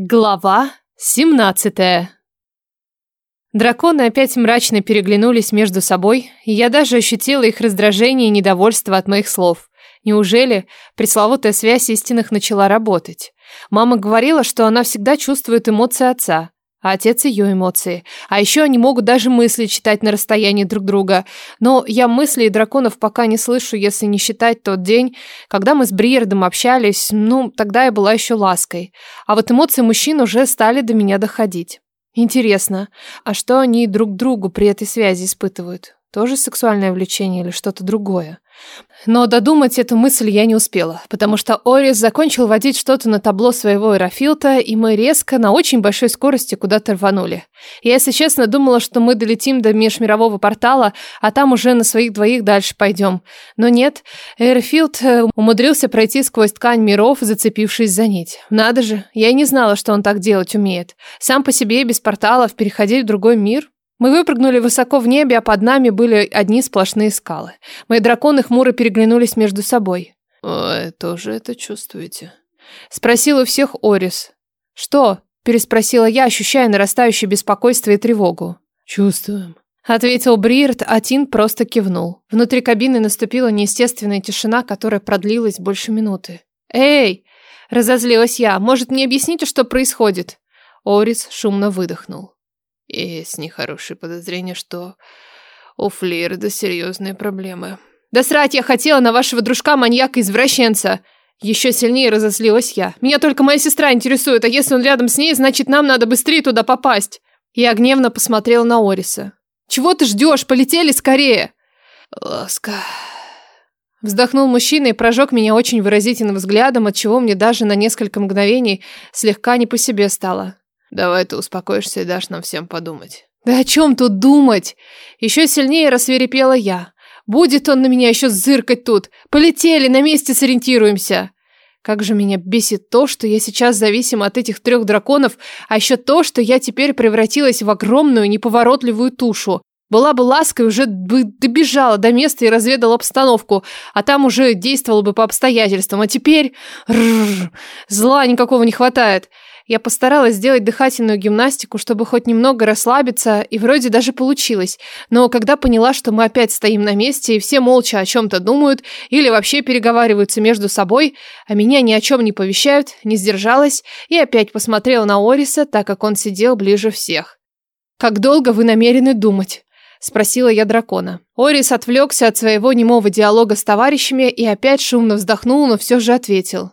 Глава 17 Драконы опять мрачно переглянулись между собой, и я даже ощутила их раздражение и недовольство от моих слов. Неужели пресловутая связь истинных начала работать? Мама говорила, что она всегда чувствует эмоции отца, а отец ее эмоции. А еще они могут даже мысли читать на расстоянии друг друга. Но я мыслей драконов пока не слышу, если не считать тот день, когда мы с Бриердом общались, ну, тогда я была еще лаской. А вот эмоции мужчин уже стали до меня доходить. Интересно, а что они друг другу при этой связи испытывают? Тоже сексуальное влечение или что-то другое? Но додумать эту мысль я не успела, потому что Орис закончил водить что-то на табло своего аэрофилта, и мы резко на очень большой скорости куда-то рванули. Я, если честно, думала, что мы долетим до межмирового портала, а там уже на своих двоих дальше пойдем. Но нет, аэрофилд э, умудрился пройти сквозь ткань миров, зацепившись за нить. Надо же, я и не знала, что он так делать умеет. Сам по себе без порталов переходить в другой мир мы выпрыгнули высоко в небе, а под нами были одни сплошные скалы. Мои драконы хмуро переглянулись между собой. «Вы тоже это чувствуете?» Спросил у всех Орис. «Что?» – переспросила я, ощущая нарастающее беспокойство и тревогу. «Чувствуем», Ответил Бриерт, а Тин просто кивнул. Внутри кабины наступила неестественная тишина, которая продлилась больше минуты. «Эй!» – разозлилась я. «Может, мне объясните, что происходит?» Орис шумно выдохнул. Есть нехорошие подозрения, что у Флирда серьезные проблемы. Да срать я хотела на вашего дружка-маньяка-извращенца. Еще сильнее разозлилась я. Меня только моя сестра интересует, а если он рядом с ней, значит, нам надо быстрее туда попасть. Я гневно посмотрела на Ориса. Чего ты ждешь? Полетели скорее. Ласка. Вздохнул мужчина и прожег меня очень выразительным взглядом, от чего мне даже на несколько мгновений слегка не по себе стало. Давай ты успокоишься и дашь нам всем подумать. Да о чем тут думать? Еще сильнее рассверепела я. Будет он на меня еще зыркать тут. Полетели, на месте сориентируемся. Как же меня бесит то, что я сейчас зависима от этих трех драконов, а еще то, что я теперь превратилась в огромную неповоротливую тушу. Была бы лаской, уже бы добежала до места и разведала обстановку, а там уже действовала бы по обстоятельствам. А теперь... Рррр, зла никакого не хватает. Я постаралась сделать дыхательную гимнастику, чтобы хоть немного расслабиться, и вроде даже получилось. Но когда поняла, что мы опять стоим на месте, и все молча о чем-то думают или вообще переговариваются между собой, а меня ни о чем не повещают, не сдержалась и опять посмотрела на Ориса, так как он сидел ближе всех. «Как долго вы намерены думать?» – спросила я дракона. Орис отвлекся от своего немого диалога с товарищами и опять шумно вздохнул, но все же ответил.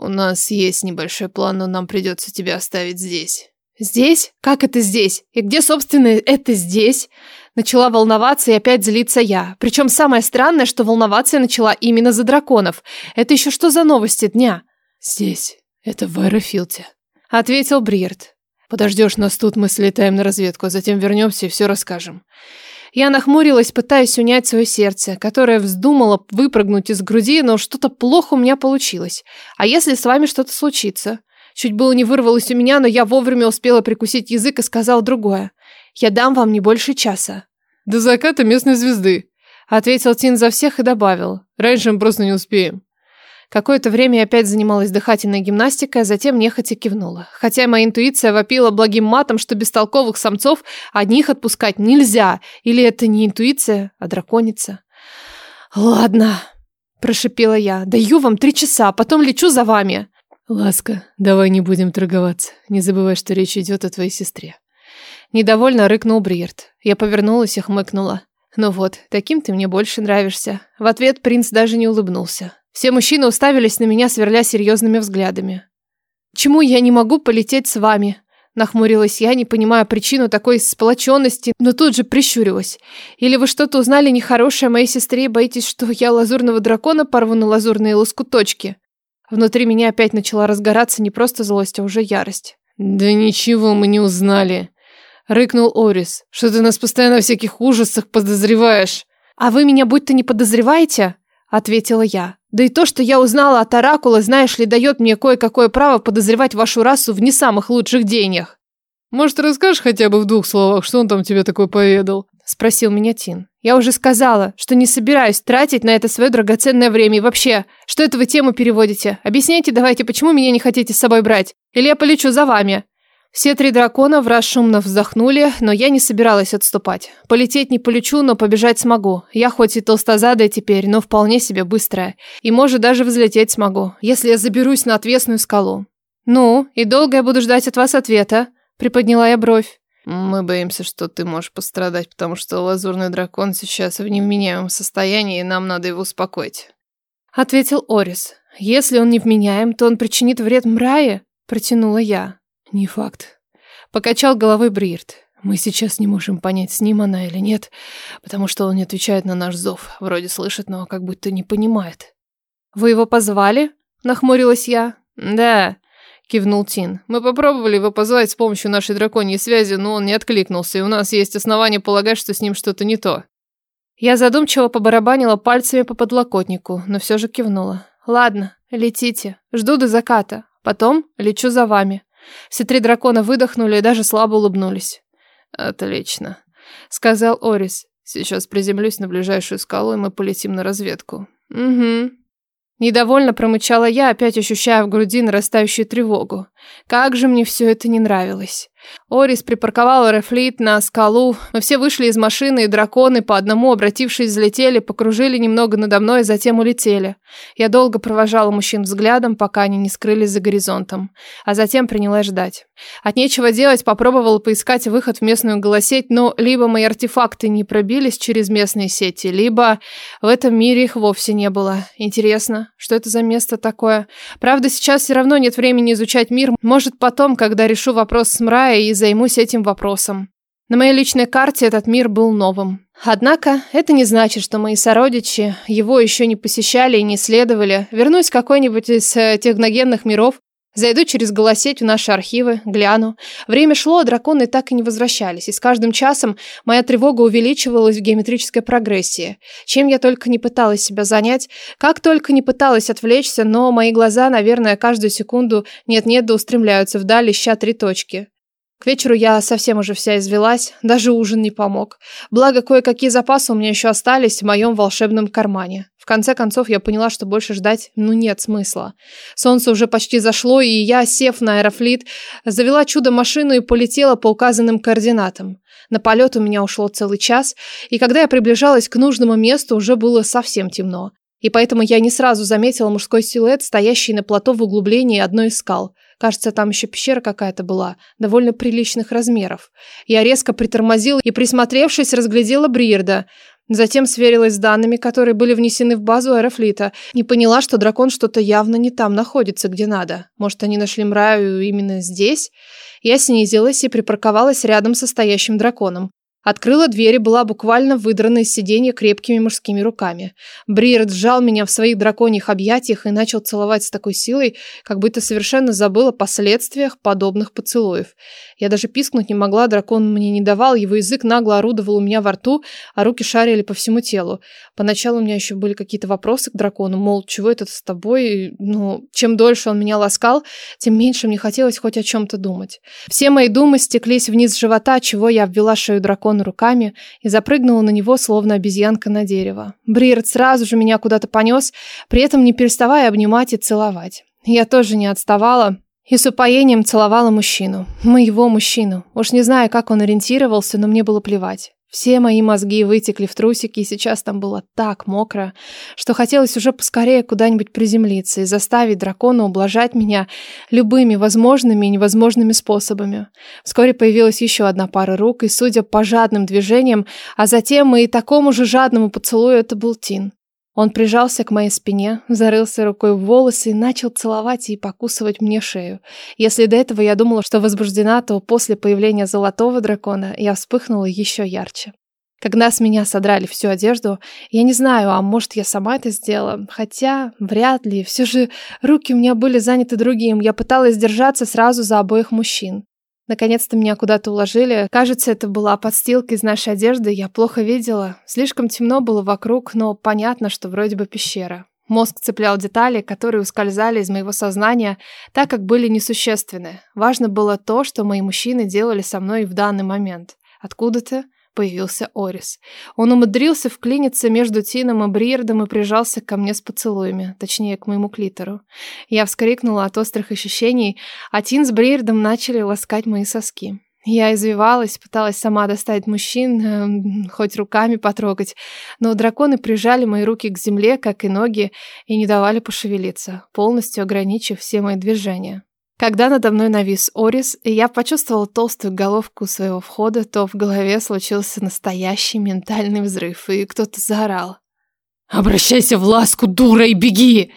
«У нас есть небольшой план, но нам придется тебя оставить здесь». «Здесь? Как это здесь? И где, собственно, это здесь?» Начала волноваться и опять злиться я. Причем самое странное, что волноваться я начала именно за драконов. Это еще что за новости дня? «Здесь. Это в Аэрофилте», — ответил Бриерт. «Подождешь нас тут, мы слетаем на разведку, а затем вернемся и все расскажем». Я нахмурилась, пытаясь унять свое сердце, которое вздумало выпрыгнуть из груди, но что-то плохо у меня получилось. А если с вами что-то случится? Чуть было не вырвалось у меня, но я вовремя успела прикусить язык и сказала другое. Я дам вам не больше часа. До заката местной звезды, ответил Тин за всех и добавил. Раньше мы просто не успеем. Какое-то время я опять занималась дыхательной гимнастикой, а затем нехотя кивнула. Хотя моя интуиция вопила благим матом, что бестолковых самцов одних отпускать нельзя. Или это не интуиция, а драконица. «Ладно», – прошипела я, – «даю вам три часа, а потом лечу за вами». «Ласка, давай не будем торговаться. Не забывай, что речь идет о твоей сестре». Недовольно рыкнул Бриерт. Я повернулась и хмыкнула. «Ну вот, таким ты мне больше нравишься». В ответ принц даже не улыбнулся. Все мужчины уставились на меня, сверля серьезными взглядами. «Чему я не могу полететь с вами?» Нахмурилась я, не понимая причину такой сплоченности, но тут же прищурилась. «Или вы что-то узнали нехорошее о моей сестре и боитесь, что я лазурного дракона порву на лазурные лоскуточки?» Внутри меня опять начала разгораться не просто злость, а уже ярость. «Да ничего мы не узнали», — рыкнул Орис. «Что ты нас постоянно в всяких ужасах подозреваешь?» «А вы меня будто не подозреваете?» — ответила я. Да и то, что я узнала от Оракула, знаешь ли, дает мне кое-какое право подозревать вашу расу в не самых лучших деньях. Может, расскажешь хотя бы в двух словах, что он там тебе такой поведал? Спросил меня Тин. Я уже сказала, что не собираюсь тратить на это свое драгоценное время. И вообще, что это вы тему переводите? Объясняйте давайте, почему меня не хотите с собой брать? Или я полечу за вами?» Все три дракона в раз шумно вздохнули, но я не собиралась отступать. Полететь не полечу, но побежать смогу. Я хоть и толстозадая теперь, но вполне себе быстрая. И, может, даже взлететь смогу, если я заберусь на отвесную скалу. «Ну, и долго я буду ждать от вас ответа?» Приподняла я бровь. Мы боимся, что ты можешь пострадать, потому что лазурный дракон сейчас в невменяемом состоянии, и нам надо его успокоить. Ответил Орис. Если он невменяем, то он причинит вред Мрае, протянула я. Не факт. Покачал головой Брирт. Мы сейчас не можем понять, с ним она или нет, потому что он не отвечает на наш зов. Вроде слышит, но как будто не понимает. Вы его позвали? Нахмурилась я. Да, кивнул Тин. Мы попробовали его позвать с помощью нашей драконьей связи, но он не откликнулся, и у нас есть основания полагать, что с ним что-то не то. Я задумчиво побарабанила пальцами по подлокотнику, но все же кивнула. Ладно, летите. Жду до заката. Потом лечу за вами. Все три дракона выдохнули и даже слабо улыбнулись. Отлично, сказал Орис. Сейчас приземлюсь на ближайшую скалу, и мы полетим на разведку. Угу. Недовольно промычала я, опять ощущая в груди нарастающую тревогу. Как же мне все это не нравилось. Орис припарковал Рефлит на скалу. Мы все вышли из машины, и драконы, по одному обратившись, взлетели, покружили немного надо мной, и затем улетели. Я долго провожала мужчин взглядом, пока они не скрылись за горизонтом. А затем принялась ждать. От нечего делать попробовала поискать выход в местную голосеть, но либо мои артефакты не пробились через местные сети, либо в этом мире их вовсе не было. Интересно, что это за место такое? Правда, сейчас все равно нет времени изучать мир. Может, потом, когда решу вопрос с Мрай, и займусь этим вопросом. На моей личной карте этот мир был новым. Однако это не значит, что мои сородичи его еще не посещали и не исследовали. Вернусь в какой-нибудь из э, техногенных миров, зайду через голосеть в наши архивы, гляну. Время шло, а драконы так и не возвращались, и с каждым часом моя тревога увеличивалась в геометрической прогрессии. Чем я только не пыталась себя занять, как только не пыталась отвлечься, но мои глаза, наверное, каждую секунду нет-нет да устремляются вдаль, ища три точки. К вечеру я совсем уже вся извелась, даже ужин не помог. Благо, кое-какие запасы у меня еще остались в моем волшебном кармане. В конце концов, я поняла, что больше ждать, ну, нет смысла. Солнце уже почти зашло, и я, сев на аэрофлит, завела чудо-машину и полетела по указанным координатам. На полет у меня ушло целый час, и когда я приближалась к нужному месту, уже было совсем темно. И поэтому я не сразу заметила мужской силуэт, стоящий на плато в углублении одной из скал – Кажется, там еще пещера какая-то была, довольно приличных размеров. Я резко притормозила и, присмотревшись, разглядела Бриерда. Затем сверилась с данными, которые были внесены в базу аэрофлита, и поняла, что дракон что-то явно не там находится, где надо. Может, они нашли Мраю именно здесь? Я снизилась и припарковалась рядом со стоящим драконом. Открыла дверь и была буквально выдрана из сиденья крепкими мужскими руками. Бриер сжал меня в своих драконьих объятиях и начал целовать с такой силой, как будто совершенно забыл о последствиях подобных поцелуев. Я даже пискнуть не могла, дракон мне не давал, его язык нагло орудовал у меня во рту, а руки шарили по всему телу. Поначалу у меня еще были какие-то вопросы к дракону, мол, чего это с тобой? Ну, чем дольше он меня ласкал, тем меньше мне хотелось хоть о чем-то думать. Все мои думы стеклись вниз живота, чего я обвела шею дракона руками и запрыгнула на него, словно обезьянка на дерево. Бриерд сразу же меня куда-то понес, при этом не переставая обнимать и целовать. Я тоже не отставала, и с упоением целовала мужчину. Моего мужчину. Уж не знаю, как он ориентировался, но мне было плевать. Все мои мозги вытекли в трусики, и сейчас там было так мокро, что хотелось уже поскорее куда-нибудь приземлиться и заставить дракона ублажать меня любыми возможными и невозможными способами. Вскоре появилась еще одна пара рук, и, судя по жадным движениям, а затем и такому же жадному поцелую, это был Тин. Он прижался к моей спине, зарылся рукой в волосы и начал целовать и покусывать мне шею. Если до этого я думала, что возбуждена, то после появления золотого дракона я вспыхнула еще ярче. Когда с меня содрали всю одежду, я не знаю, а может я сама это сделала, хотя вряд ли, все же руки у меня были заняты другим, я пыталась держаться сразу за обоих мужчин. Наконец-то меня куда-то уложили. Кажется, это была подстилка из нашей одежды, я плохо видела. Слишком темно было вокруг, но понятно, что вроде бы пещера. Мозг цеплял детали, которые ускользали из моего сознания, так как были несущественны. Важно было то, что мои мужчины делали со мной в данный момент. Откуда-то появился Орис. Он умудрился вклиниться между Тином и Бриердом и прижался ко мне с поцелуями, точнее, к моему клитору. Я вскрикнула от острых ощущений, а Тин с Бриердом начали ласкать мои соски. Я извивалась, пыталась сама достать мужчин, э, хоть руками потрогать, но драконы прижали мои руки к земле, как и ноги, и не давали пошевелиться, полностью ограничив все мои движения. Когда надо мной навис Орис, и я почувствовала толстую головку своего входа, то в голове случился настоящий ментальный взрыв, и кто-то заорал. «Обращайся в ласку, дура, и беги!»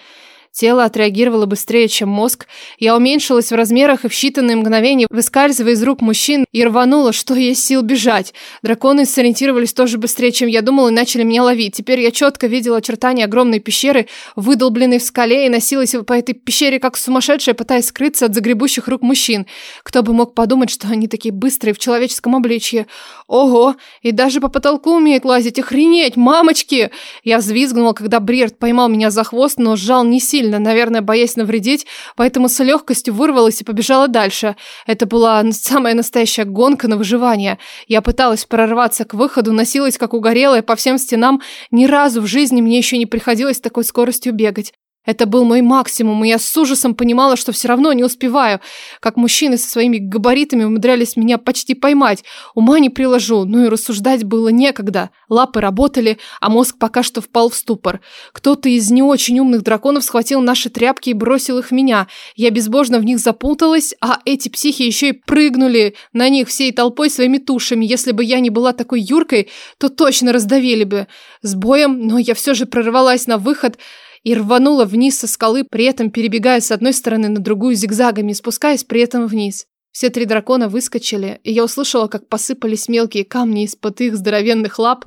Тело отреагировало быстрее, чем мозг. Я уменьшилась в размерах и в считанные мгновения, выскальзывая из рук мужчин, и рванула, что есть сил бежать. Драконы сориентировались тоже быстрее, чем я думала, и начали меня ловить. Теперь я четко видела очертания огромной пещеры, выдолбленной в скале, и носилась по этой пещере как сумасшедшая, пытаясь скрыться от загребущих рук мужчин. Кто бы мог подумать, что они такие быстрые в человеческом обличье. Ого, и даже по потолку умеют лазить, охренеть, мамочки! Я взвизгнула, когда Бриерт поймал меня за хвост, но сжал не сильно сильно, наверное, боясь навредить, поэтому с легкостью вырвалась и побежала дальше. Это была самая настоящая гонка на выживание. Я пыталась прорваться к выходу, носилась как угорелая по всем стенам. Ни разу в жизни мне еще не приходилось такой скоростью бегать. Это был мой максимум, и я с ужасом понимала, что все равно не успеваю. Как мужчины со своими габаритами умудрялись меня почти поймать. Ума не приложу, ну и рассуждать было некогда. Лапы работали, а мозг пока что впал в ступор. Кто-то из не очень умных драконов схватил наши тряпки и бросил их в меня. Я безбожно в них запуталась, а эти психи еще и прыгнули на них всей толпой своими тушами. Если бы я не была такой юркой, то точно раздавили бы. С боем, но я все же прорвалась на выход – и рванула вниз со скалы, при этом перебегая с одной стороны на другую зигзагами, спускаясь при этом вниз. Все три дракона выскочили, и я услышала, как посыпались мелкие камни из-под их здоровенных лап,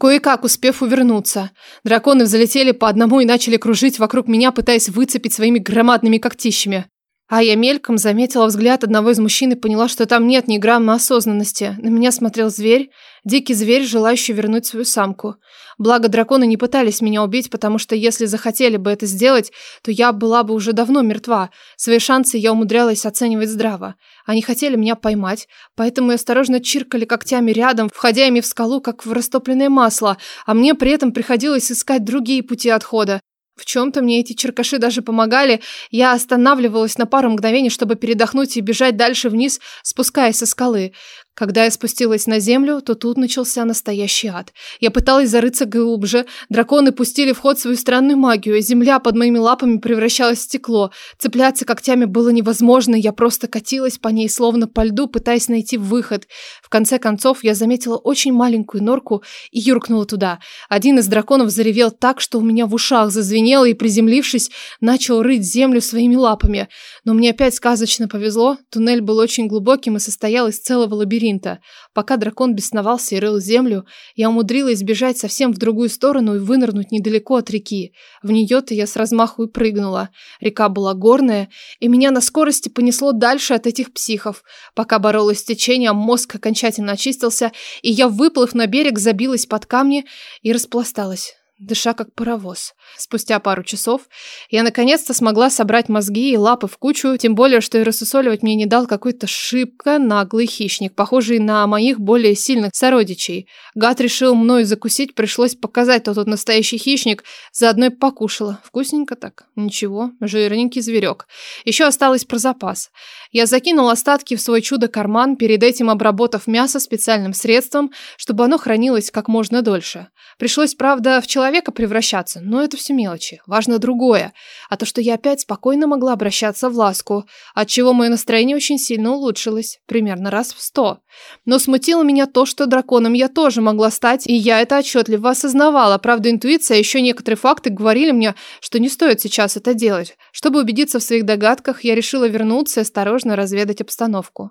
кое-как успев увернуться. Драконы взлетели по одному и начали кружить вокруг меня, пытаясь выцепить своими громадными когтищами. А я мельком заметила взгляд одного из мужчин и поняла, что там нет ни грамма осознанности. На меня смотрел зверь, дикий зверь, желающий вернуть свою самку. Благо, драконы не пытались меня убить, потому что если захотели бы это сделать, то я была бы уже давно мертва. Свои шансы я умудрялась оценивать здраво. Они хотели меня поймать, поэтому осторожно чиркали когтями рядом, входя ими в скалу, как в растопленное масло, а мне при этом приходилось искать другие пути отхода. В чем-то мне эти черкаши даже помогали. Я останавливалась на пару мгновений, чтобы передохнуть и бежать дальше вниз, спускаясь со скалы. Когда я спустилась на землю, то тут начался настоящий ад. Я пыталась зарыться глубже, драконы пустили в ход свою странную магию, и земля под моими лапами превращалась в стекло. Цепляться когтями было невозможно, я просто катилась по ней, словно по льду, пытаясь найти выход. В конце концов, я заметила очень маленькую норку и юркнула туда. Один из драконов заревел так, что у меня в ушах зазвенело, и, приземлившись, начал рыть землю своими лапами. Но мне опять сказочно повезло, туннель был очень глубоким и состоял из целого лабиринта лабиринта. Пока дракон бесновался и рыл землю, я умудрилась бежать совсем в другую сторону и вынырнуть недалеко от реки. В нее-то я с размаху и прыгнула. Река была горная, и меня на скорости понесло дальше от этих психов. Пока боролась с течением, мозг окончательно очистился, и я, выплыв на берег, забилась под камни и распласталась дыша как паровоз. Спустя пару часов я наконец-то смогла собрать мозги и лапы в кучу, тем более, что и рассусоливать мне не дал какой-то шибко наглый хищник, похожий на моих более сильных сородичей. Гад решил мною закусить, пришлось показать, кто тут настоящий хищник, заодно и покушала. Вкусненько так. Ничего, жирненький зверек. Еще осталось про запас. Я закинул остатки в свой чудо-карман, перед этим обработав мясо специальным средством, чтобы оно хранилось как можно дольше. Пришлось, правда, в человека превращаться, но это все мелочи. Важно другое. А то, что я опять спокойно могла обращаться в ласку, отчего мое настроение очень сильно улучшилось. Примерно раз в сто. Но смутило меня то, что драконом я тоже могла стать, и я это отчетливо осознавала. Правда, интуиция, а еще некоторые факты говорили мне, что не стоит сейчас это делать. Чтобы убедиться в своих догадках, я решила вернуться и осторожно разведать обстановку.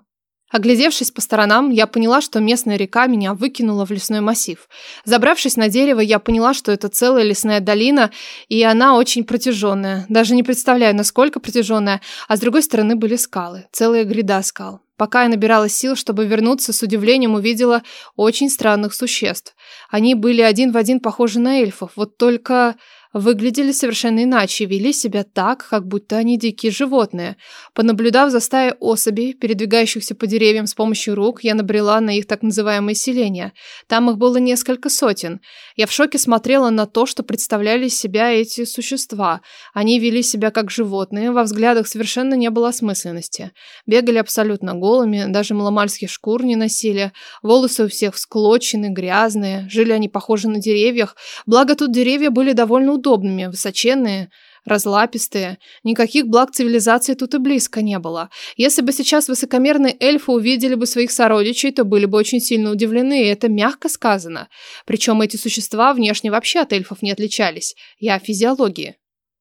Оглядевшись по сторонам, я поняла, что местная река меня выкинула в лесной массив. Забравшись на дерево, я поняла, что это целая лесная долина, и она очень протяженная. Даже не представляю, насколько протяженная. А с другой стороны были скалы, целая гряда скал. Пока я набирала сил, чтобы вернуться, с удивлением увидела очень странных существ. Они были один в один похожи на эльфов, вот только выглядели совершенно иначе, вели себя так, как будто они дикие животные. Понаблюдав за стаей особей, передвигающихся по деревьям с помощью рук, я набрела на их так называемое селение. Там их было несколько сотен. Я в шоке смотрела на то, что представляли себя эти существа. Они вели себя как животные, во взглядах совершенно не было осмысленности. Бегали абсолютно голыми, даже маломальских шкур не носили, волосы у всех всклочены, грязные, жили они похожи на деревьях, благо тут деревья были довольно удобными, высоченные, разлапистые. Никаких благ цивилизации тут и близко не было. Если бы сейчас высокомерные эльфы увидели бы своих сородичей, то были бы очень сильно удивлены, и это мягко сказано. Причем эти существа внешне вообще от эльфов не отличались. Я о физиологии.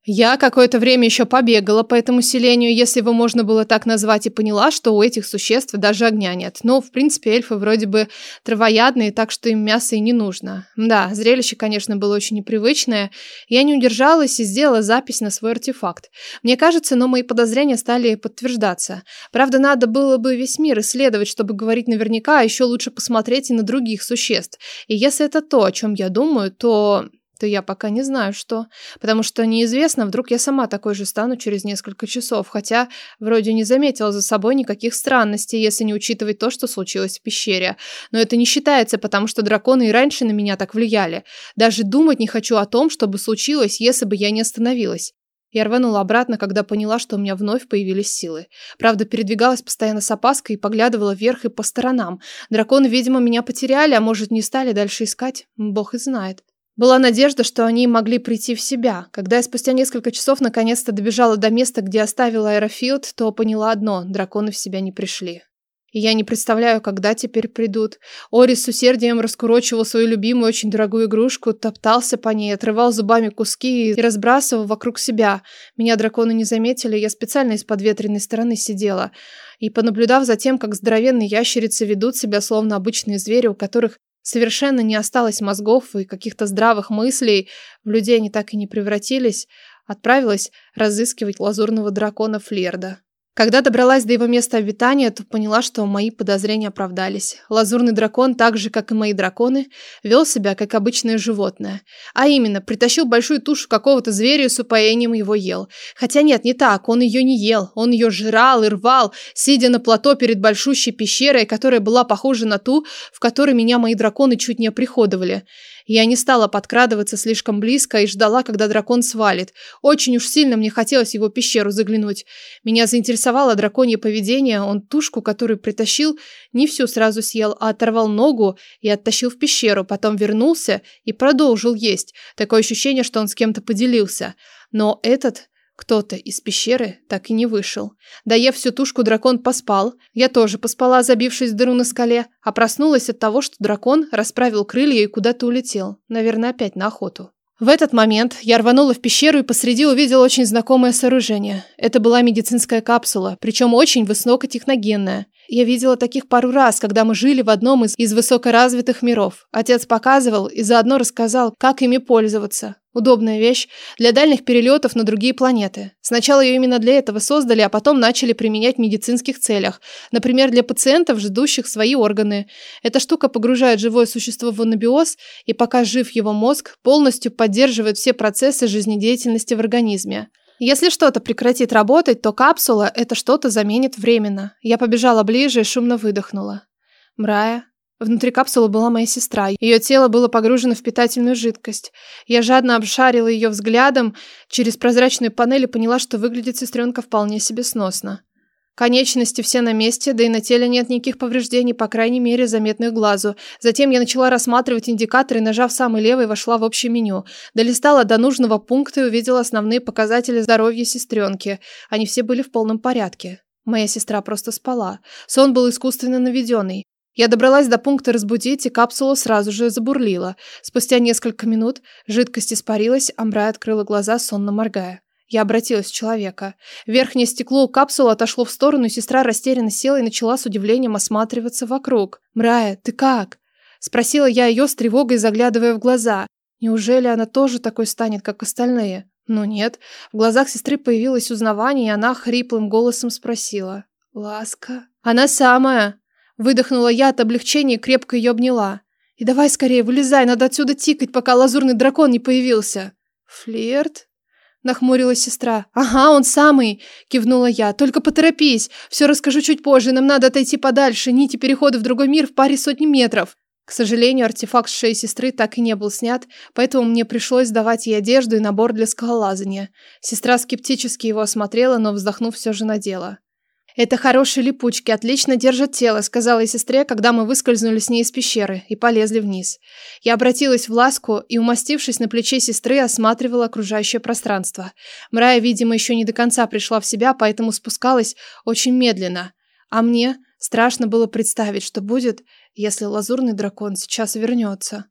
Я какое-то время еще побегала по этому селению, если его можно было так назвать, и поняла, что у этих существ даже огня нет. Но, в принципе, эльфы вроде бы травоядные, так что им мясо и не нужно. Да, зрелище, конечно, было очень непривычное. Я не удержалась и сделала запись на свой артефакт. Мне кажется, но мои подозрения стали подтверждаться. Правда, надо было бы весь мир исследовать, чтобы говорить наверняка, а еще лучше посмотреть и на других существ. И если это то, о чем я думаю, то то я пока не знаю, что. Потому что неизвестно, вдруг я сама такой же стану через несколько часов, хотя вроде не заметила за собой никаких странностей, если не учитывать то, что случилось в пещере. Но это не считается, потому что драконы и раньше на меня так влияли. Даже думать не хочу о том, что бы случилось, если бы я не остановилась. Я рванула обратно, когда поняла, что у меня вновь появились силы. Правда, передвигалась постоянно с опаской и поглядывала вверх и по сторонам. Драконы, видимо, меня потеряли, а может, не стали дальше искать. Бог и знает. Была надежда, что они могли прийти в себя. Когда я спустя несколько часов наконец-то добежала до места, где оставила аэрофилд, то поняла одно – драконы в себя не пришли. И я не представляю, когда теперь придут. Орис с усердием раскурочивал свою любимую, очень дорогую игрушку, топтался по ней, отрывал зубами куски и разбрасывал вокруг себя. Меня драконы не заметили, я специально из подветренной стороны сидела. И, понаблюдав за тем, как здоровенные ящерицы ведут себя, словно обычные звери, у которых совершенно не осталось мозгов и каких-то здравых мыслей, в людей они так и не превратились, отправилась разыскивать лазурного дракона Флерда. Когда добралась до его места обитания, то поняла, что мои подозрения оправдались. Лазурный дракон, так же, как и мои драконы, вел себя, как обычное животное. А именно, притащил большую тушу какого-то зверя и с упоением его ел. Хотя нет, не так, он ее не ел. Он ее жрал и рвал, сидя на плато перед большущей пещерой, которая была похожа на ту, в которой меня мои драконы чуть не оприходовали. Я не стала подкрадываться слишком близко и ждала, когда дракон свалит. Очень уж сильно мне хотелось его пещеру заглянуть. Меня заинтересовало драконье поведение. Он тушку, которую притащил, не всю сразу съел, а оторвал ногу и оттащил в пещеру. Потом вернулся и продолжил есть. Такое ощущение, что он с кем-то поделился. Но этот кто-то из пещеры так и не вышел. Доев всю тушку, дракон поспал. Я тоже поспала, забившись в дыру на скале, а проснулась от того, что дракон расправил крылья и куда-то улетел. Наверное, опять на охоту. В этот момент я рванула в пещеру и посреди увидела очень знакомое сооружение. Это была медицинская капсула, причем очень высокотехногенная. Я видела таких пару раз, когда мы жили в одном из, из высокоразвитых миров. Отец показывал и заодно рассказал, как ими пользоваться. Удобная вещь для дальних перелетов на другие планеты. Сначала ее именно для этого создали, а потом начали применять в медицинских целях. Например, для пациентов, ждущих свои органы. Эта штука погружает живое существо в анабиоз, и пока жив его мозг, полностью поддерживает все процессы жизнедеятельности в организме. Если что-то прекратит работать, то капсула это что-то заменит временно. Я побежала ближе и шумно выдохнула. Мрая. Внутри капсулы была моя сестра. Ее тело было погружено в питательную жидкость. Я жадно обшарила ее взглядом через прозрачную панель и поняла, что выглядит сестренка вполне себе сносно. Конечности все на месте, да и на теле нет никаких повреждений, по крайней мере, заметных глазу. Затем я начала рассматривать индикаторы, нажав самый левый, вошла в общее меню. Долистала до нужного пункта и увидела основные показатели здоровья сестренки. Они все были в полном порядке. Моя сестра просто спала. Сон был искусственно наведенный. Я добралась до пункта разбудить, и капсула сразу же забурлила. Спустя несколько минут жидкость испарилась, Амбрай открыла глаза, сонно моргая. Я обратилась в человека. Верхнее стекло у капсулы отошло в сторону, и сестра растерянно села и начала с удивлением осматриваться вокруг. «Мрая, ты как?» Спросила я ее с тревогой, заглядывая в глаза. Неужели она тоже такой станет, как остальные? Ну нет. В глазах сестры появилось узнавание, и она хриплым голосом спросила. «Ласка?» «Она самая!» Выдохнула я от облегчения и крепко ее обняла. «И давай скорее, вылезай, надо отсюда тикать, пока лазурный дракон не появился!» Флирт? Нахмурилась сестра. «Ага, он самый!» – кивнула я. «Только поторопись! Все расскажу чуть позже, нам надо отойти подальше, нити перехода в другой мир в паре сотни метров!» К сожалению, артефакт шеи сестры так и не был снят, поэтому мне пришлось давать ей одежду и набор для скалолазания. Сестра скептически его осмотрела, но, вздохнув, все же надела. «Это хорошие липучки, отлично держат тело», — сказала я сестре, когда мы выскользнули с ней из пещеры и полезли вниз. Я обратилась в ласку и, умастившись на плече сестры, осматривала окружающее пространство. Мрая, видимо, еще не до конца пришла в себя, поэтому спускалась очень медленно. А мне страшно было представить, что будет, если лазурный дракон сейчас вернется.